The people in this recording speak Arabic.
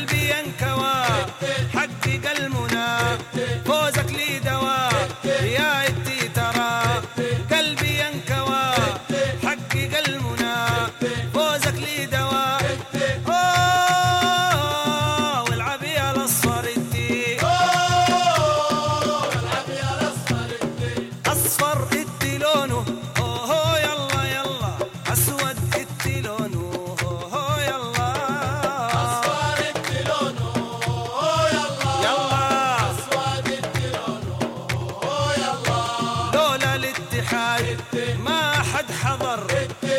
قلبي ينكوى. حقق المنى. فوزك لي دواء Amar.